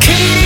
Keep.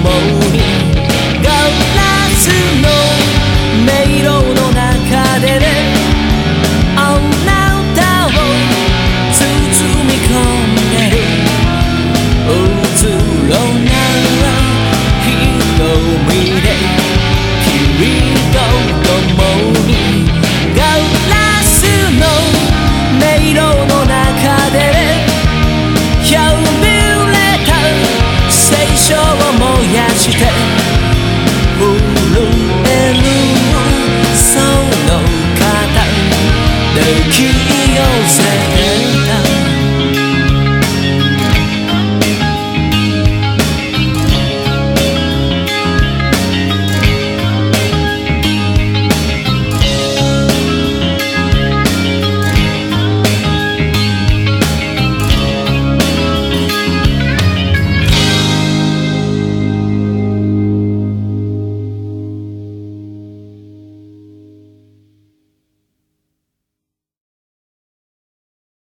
mão.